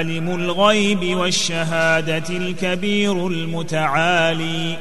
عالم الغيب والشهادة الكبير المتعالي.